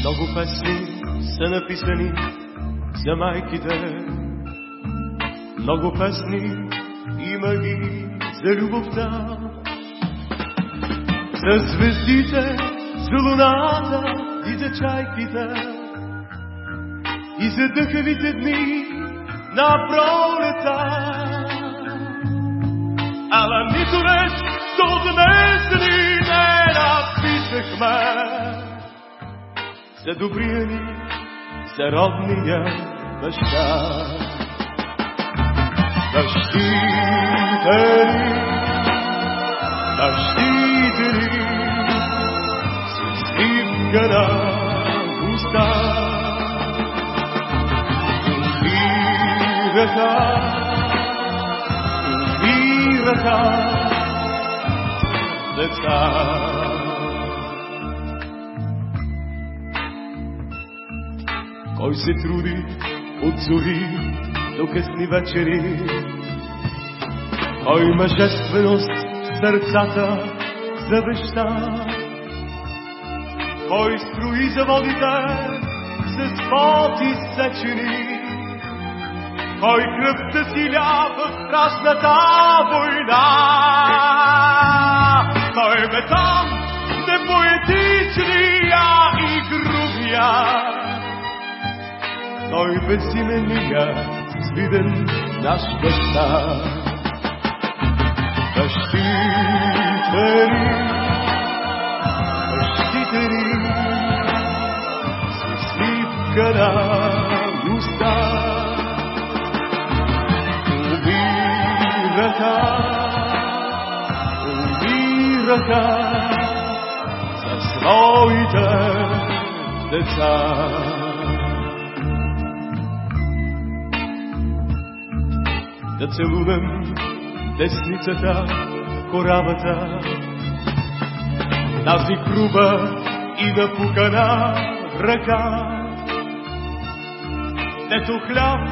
Много песни са написани за майките. Много песни има ги за любовта. За звездите, за луната и за чайките. И за дъхавите дни на пролета. Ала нито нещо за добрия ни, за родния баща. Бащите ни, бащите ни, с усмивка на уста, умираха, умираха деца. Кой се труди от зори до късни вечери? Кой мъжественост сърцата завеща? Кой строи заводите с поти сечени? Кой кръвта си ля в страшната война? Кой метан непоетичния и грубия? Той безименния, свиден наш баща. Бащите ни, бащите ни, с усмивка на уста, умираха, умираха. За своите деца. Да целунем десницата, коравата, тази груба и напукана ръка. Дето хляб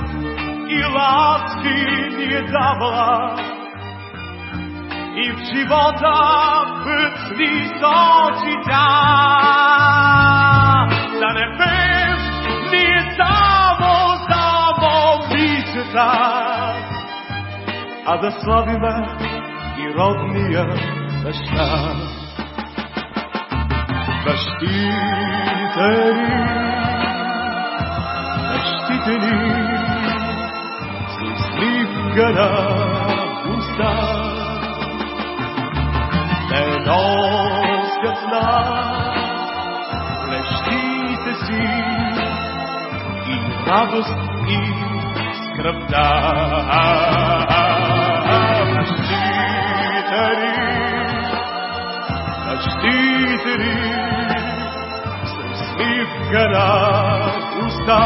и ласки ни е давала и в живота път ни сочи тя. А да славиме и родния баща. Бащите ни, бащите ни, с усмивка на уста, те носят нас плещите си и радост и скръпта. Усмивка на уста,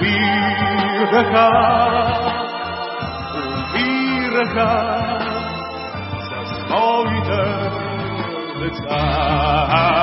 умираха, умираха за своите деца.